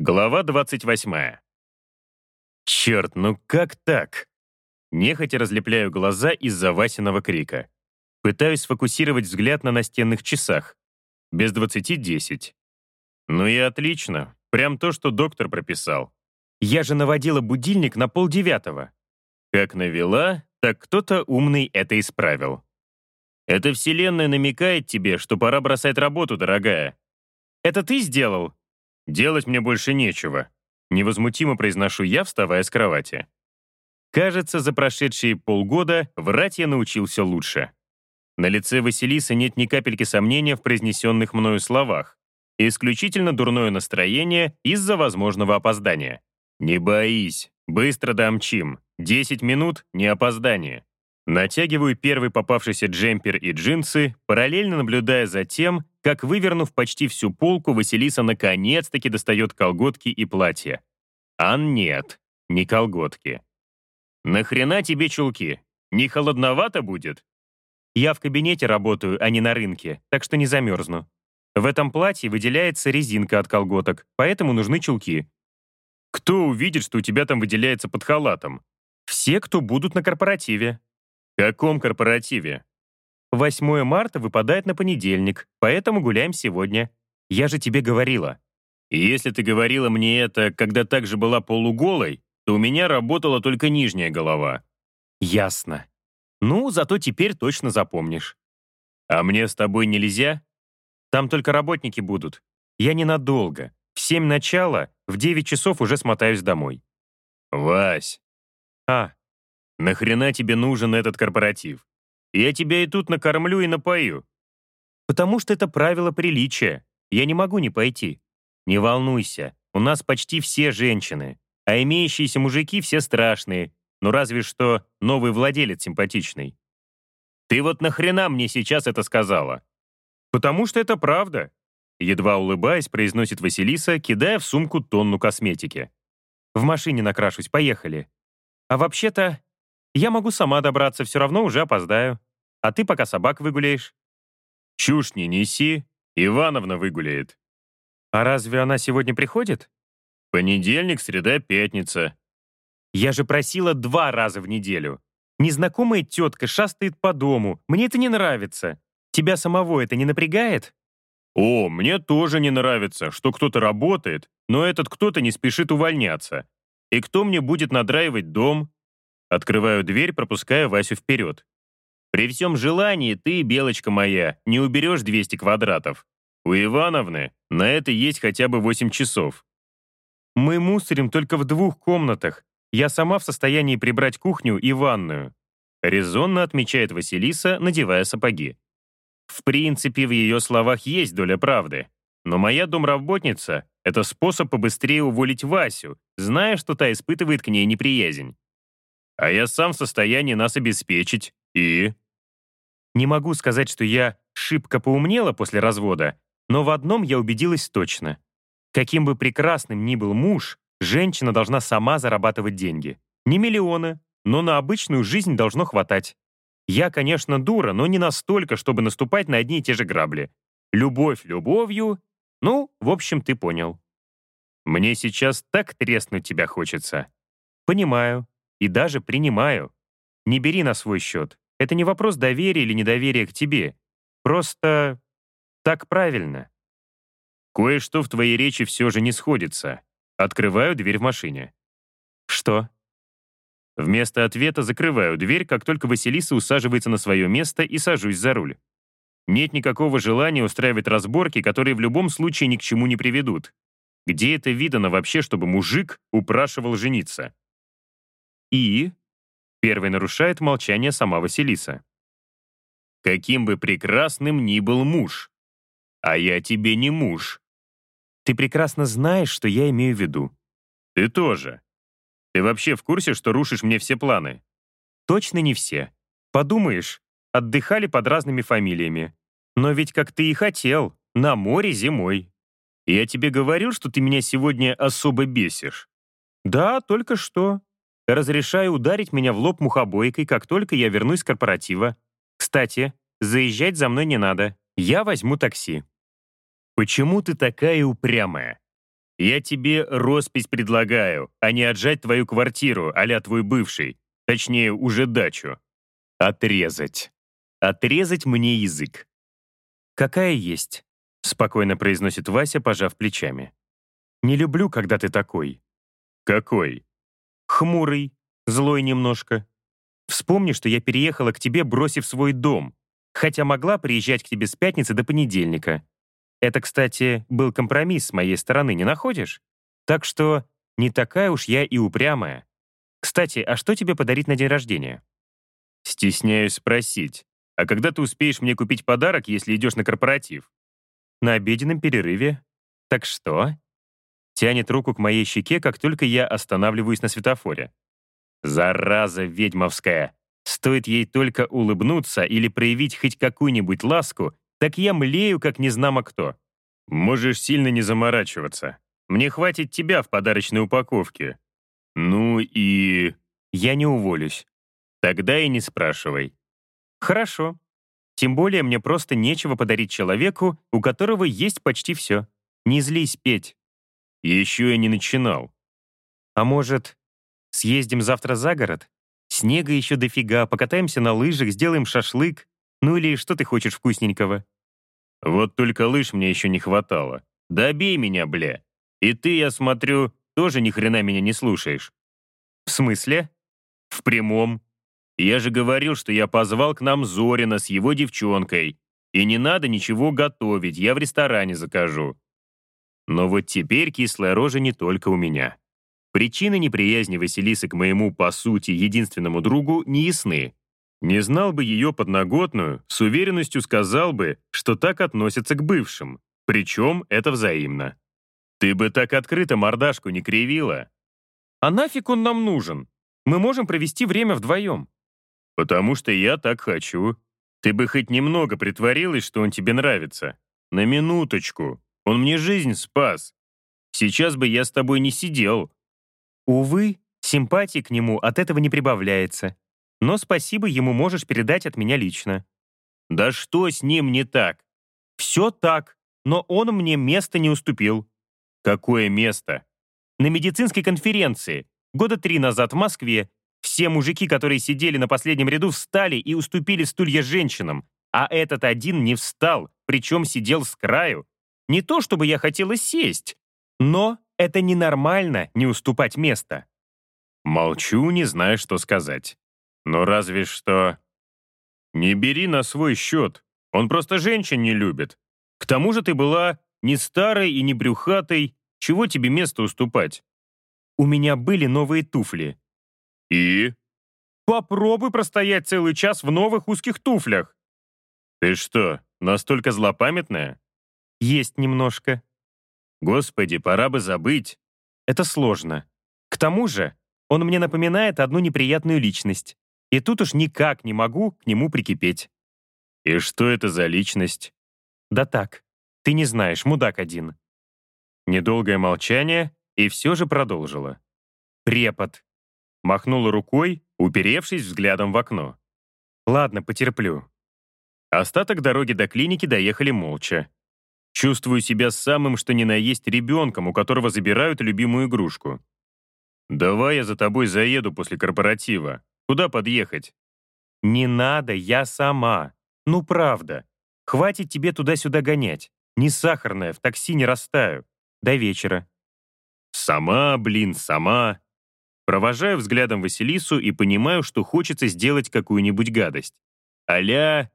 Глава 28. Черт, ну как так? Нехотя разлепляю глаза из-за Васиного крика. Пытаюсь сфокусировать взгляд на настенных часах. Без двадцати десять. Ну и отлично. Прям то, что доктор прописал. Я же наводила будильник на полдевятого. Как навела, так кто-то умный это исправил. Эта вселенная намекает тебе, что пора бросать работу, дорогая. Это ты сделал? Делать мне больше нечего. Невозмутимо произношу я, вставая с кровати. Кажется, за прошедшие полгода врать я научился лучше. На лице Василисы нет ни капельки сомнения в произнесенных мною словах. Исключительно дурное настроение из-за возможного опоздания. «Не боись, быстро домчим. Десять минут — не опоздание». Натягиваю первый попавшийся джемпер и джинсы, параллельно наблюдая за тем, как, вывернув почти всю полку, Василиса наконец-таки достает колготки и платье. А нет, не колготки. «Нахрена тебе чулки? Не холодновато будет?» «Я в кабинете работаю, а не на рынке, так что не замерзну. В этом платье выделяется резинка от колготок, поэтому нужны чулки». «Кто увидит, что у тебя там выделяется под халатом?» «Все, кто будут на корпоративе», «Каком корпоративе?» 8 марта выпадает на понедельник, поэтому гуляем сегодня. Я же тебе говорила. И если ты говорила мне это, когда также была полуголой, то у меня работала только нижняя голова. Ясно. Ну, зато теперь точно запомнишь. А мне с тобой нельзя? Там только работники будут. Я ненадолго. В семь начала, в девять часов уже смотаюсь домой. Вась. А, Нахрена тебе нужен этот корпоратив? Я тебя и тут накормлю и напою. Потому что это правило приличия. Я не могу не пойти. Не волнуйся, у нас почти все женщины, а имеющиеся мужики все страшные, ну разве что новый владелец симпатичный. Ты вот нахрена мне сейчас это сказала? Потому что это правда. Едва улыбаясь, произносит Василиса, кидая в сумку тонну косметики. В машине накрашусь, поехали. А вообще-то я могу сама добраться, все равно уже опоздаю. А ты пока собак выгуляешь». «Чушь не неси, Ивановна выгуляет». «А разве она сегодня приходит?» «Понедельник, среда, пятница». «Я же просила два раза в неделю. Незнакомая тетка шастает по дому. Мне это не нравится. Тебя самого это не напрягает?» «О, мне тоже не нравится, что кто-то работает, но этот кто-то не спешит увольняться. И кто мне будет надраивать дом, Открываю дверь, пропуская Васю вперед. «При всем желании ты, белочка моя, не уберешь 200 квадратов. У Ивановны на это есть хотя бы 8 часов». «Мы мусорим только в двух комнатах. Я сама в состоянии прибрать кухню и ванную», резонно отмечает Василиса, надевая сапоги. В принципе, в ее словах есть доля правды. Но моя домработница — это способ побыстрее уволить Васю, зная, что та испытывает к ней неприязнь а я сам в состоянии нас обеспечить. И...» Не могу сказать, что я шибко поумнела после развода, но в одном я убедилась точно. Каким бы прекрасным ни был муж, женщина должна сама зарабатывать деньги. Не миллионы, но на обычную жизнь должно хватать. Я, конечно, дура, но не настолько, чтобы наступать на одни и те же грабли. Любовь любовью. Ну, в общем, ты понял. Мне сейчас так треснуть тебя хочется. Понимаю. И даже принимаю. Не бери на свой счет. Это не вопрос доверия или недоверия к тебе. Просто так правильно. Кое-что в твоей речи все же не сходится. Открываю дверь в машине. Что? Вместо ответа закрываю дверь, как только Василиса усаживается на свое место и сажусь за руль. Нет никакого желания устраивать разборки, которые в любом случае ни к чему не приведут. Где это видано вообще, чтобы мужик упрашивал жениться? И... Первый нарушает молчание сама Василиса. Каким бы прекрасным ни был муж. А я тебе не муж. Ты прекрасно знаешь, что я имею в виду. Ты тоже. Ты вообще в курсе, что рушишь мне все планы? Точно не все. Подумаешь, отдыхали под разными фамилиями. Но ведь как ты и хотел, на море зимой. Я тебе говорю, что ты меня сегодня особо бесишь. Да, только что. Разрешаю ударить меня в лоб мухобойкой, как только я вернусь с корпоратива. Кстати, заезжать за мной не надо. Я возьму такси. Почему ты такая упрямая? Я тебе роспись предлагаю, а не отжать твою квартиру, а твой бывший. Точнее, уже дачу. Отрезать. Отрезать мне язык. «Какая есть», — спокойно произносит Вася, пожав плечами. «Не люблю, когда ты такой». «Какой?» «Хмурый, злой немножко. Вспомни, что я переехала к тебе, бросив свой дом, хотя могла приезжать к тебе с пятницы до понедельника. Это, кстати, был компромисс с моей стороны, не находишь? Так что не такая уж я и упрямая. Кстати, а что тебе подарить на день рождения? Стесняюсь спросить. А когда ты успеешь мне купить подарок, если идешь на корпоратив? На обеденном перерыве. Так что? Тянет руку к моей щеке, как только я останавливаюсь на светофоре. Зараза ведьмовская. Стоит ей только улыбнуться или проявить хоть какую-нибудь ласку, так я млею, как незнамо кто. Можешь сильно не заморачиваться. Мне хватит тебя в подарочной упаковке. Ну и... Я не уволюсь. Тогда и не спрашивай. Хорошо. Тем более мне просто нечего подарить человеку, у которого есть почти все. Не злись, Петь. Еще я не начинал. А может, съездим завтра за город? Снега еще дофига, покатаемся на лыжах, сделаем шашлык. Ну или что ты хочешь вкусненького? Вот только лыж мне еще не хватало. Добей меня, бля. И ты, я смотрю, тоже ни хрена меня не слушаешь. В смысле? В прямом. Я же говорил, что я позвал к нам Зорина с его девчонкой. И не надо ничего готовить, я в ресторане закажу. Но вот теперь кислая рожа не только у меня. Причины неприязни Василисы к моему, по сути, единственному другу не ясны. Не знал бы ее подноготную, с уверенностью сказал бы, что так относятся к бывшим. Причем это взаимно. Ты бы так открыто мордашку не кривила. А нафиг он нам нужен? Мы можем провести время вдвоем. Потому что я так хочу. Ты бы хоть немного притворилась, что он тебе нравится. На минуточку. Он мне жизнь спас. Сейчас бы я с тобой не сидел. Увы, симпатии к нему от этого не прибавляется. Но спасибо ему можешь передать от меня лично». «Да что с ним не так?» «Все так, но он мне место не уступил». «Какое место?» «На медицинской конференции. Года три назад в Москве. Все мужики, которые сидели на последнем ряду, встали и уступили стулья женщинам. А этот один не встал, причем сидел с краю. Не то, чтобы я хотела сесть, но это ненормально не уступать место». Молчу, не зная, что сказать. Но разве что... Не бери на свой счет. Он просто женщин не любит. К тому же ты была не старой и не брюхатой. Чего тебе место уступать? У меня были новые туфли. И? Попробуй простоять целый час в новых узких туфлях. Ты что, настолько злопамятная? Есть немножко. Господи, пора бы забыть. Это сложно. К тому же, он мне напоминает одну неприятную личность. И тут уж никак не могу к нему прикипеть. И что это за личность? Да так, ты не знаешь, мудак один. Недолгое молчание, и все же продолжила. Препод. Махнула рукой, уперевшись взглядом в окно. Ладно, потерплю. Остаток дороги до клиники доехали молча. Чувствую себя самым что ни на есть ребенком, у которого забирают любимую игрушку. «Давай я за тобой заеду после корпоратива», Куда подъехать?» «Не надо, я сама. Ну, правда. Хватит тебе туда-сюда гонять. Не сахарная, в такси не растаю. До вечера». «Сама, блин, сама». Провожаю взглядом Василису и понимаю, что хочется сделать какую-нибудь гадость. Аля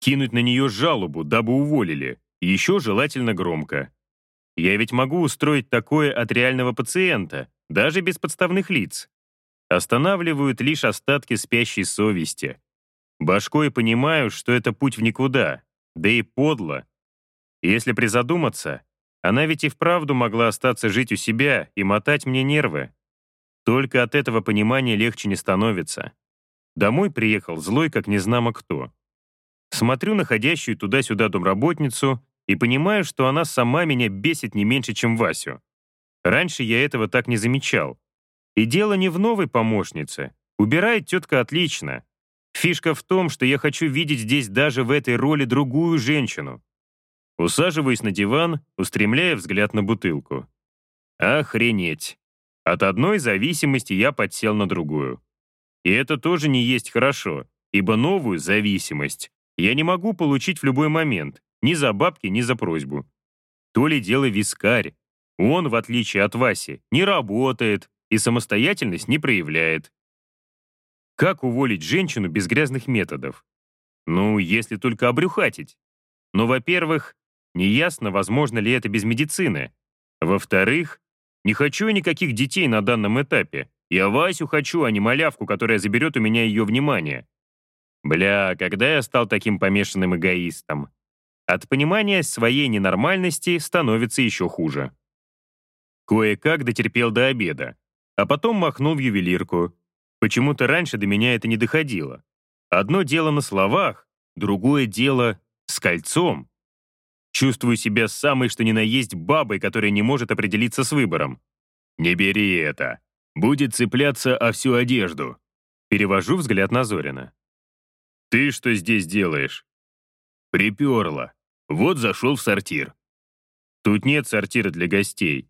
кинуть на нее жалобу, дабы уволили. Еще желательно громко. Я ведь могу устроить такое от реального пациента, даже без подставных лиц останавливают лишь остатки спящей совести. Башкой понимаю, что это путь в никуда, да и подло. Если призадуматься, она ведь и вправду могла остаться жить у себя и мотать мне нервы. Только от этого понимания легче не становится. Домой приехал злой, как незнамо кто. Смотрю на ходящую туда-сюда домработницу и понимаю, что она сама меня бесит не меньше, чем Васю. Раньше я этого так не замечал. И дело не в новой помощнице. Убирает тетка отлично. Фишка в том, что я хочу видеть здесь даже в этой роли другую женщину. Усаживаюсь на диван, устремляя взгляд на бутылку. Охренеть. От одной зависимости я подсел на другую. И это тоже не есть хорошо, ибо новую зависимость я не могу получить в любой момент, ни за бабки, ни за просьбу. То ли дело вискарь. Он, в отличие от Васи, не работает и самостоятельность не проявляет. Как уволить женщину без грязных методов? Ну, если только обрюхатить. Но, во-первых, неясно, возможно ли это без медицины. Во-вторых, не хочу я никаких детей на данном этапе. Я Васю хочу, а не малявку, которая заберет у меня ее внимание. Бля, когда я стал таким помешанным эгоистом? От понимания своей ненормальности становится еще хуже. Кое-как дотерпел до обеда, а потом махнул в ювелирку. Почему-то раньше до меня это не доходило. Одно дело на словах, другое дело с кольцом. Чувствую себя самой что ни на есть бабой, которая не может определиться с выбором. «Не бери это. Будет цепляться о всю одежду». Перевожу взгляд на Зорина. «Ты что здесь делаешь?» «Приперла. Вот зашел в сортир». «Тут нет сортира для гостей».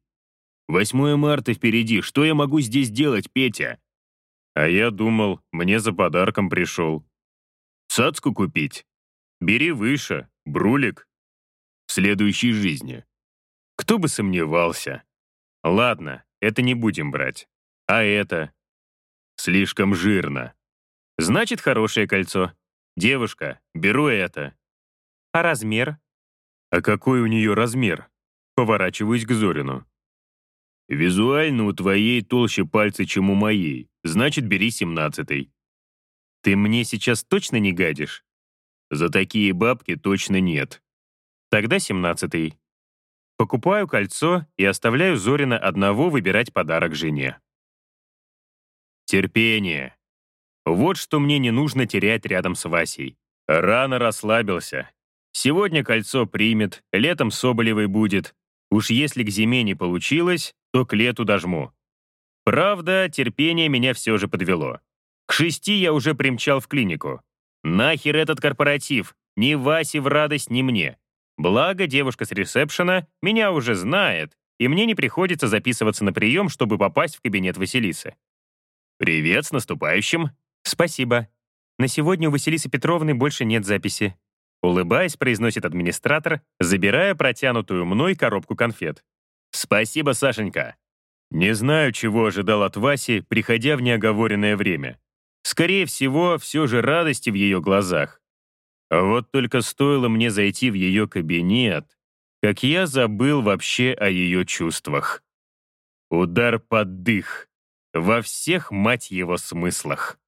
«8 марта впереди. Что я могу здесь делать, Петя?» «А я думал, мне за подарком пришел». «Цацку купить?» «Бери выше. Брулик в следующей жизни. Кто бы сомневался. Ладно, это не будем брать. А это? Слишком жирно. Значит, хорошее кольцо. Девушка, беру это. А размер? А какой у нее размер? Поворачиваюсь к Зорину. Визуально у твоей толще пальцы, чем у моей. Значит, бери семнадцатый. Ты мне сейчас точно не гадишь? За такие бабки точно нет. Тогда семнадцатый. Покупаю кольцо и оставляю Зорина одного выбирать подарок жене. Терпение. Вот что мне не нужно терять рядом с Васей. Рано расслабился. Сегодня кольцо примет, летом Соболевой будет. Уж если к зиме не получилось, то к лету дожму. Правда, терпение меня все же подвело. К шести я уже примчал в клинику. Нахер этот корпоратив? Ни Васе в радость, ни мне. Благо, девушка с ресепшена меня уже знает, и мне не приходится записываться на прием, чтобы попасть в кабинет Василисы. «Привет, с наступающим!» «Спасибо. На сегодня у Василисы Петровны больше нет записи». Улыбаясь, произносит администратор, забирая протянутую мной коробку конфет. «Спасибо, Сашенька!» Не знаю, чего ожидал от Васи, приходя в неоговоренное время. Скорее всего, все же радости в ее глазах. А вот только стоило мне зайти в ее кабинет, как я забыл вообще о ее чувствах. Удар под дых. Во всех, мать его, смыслах.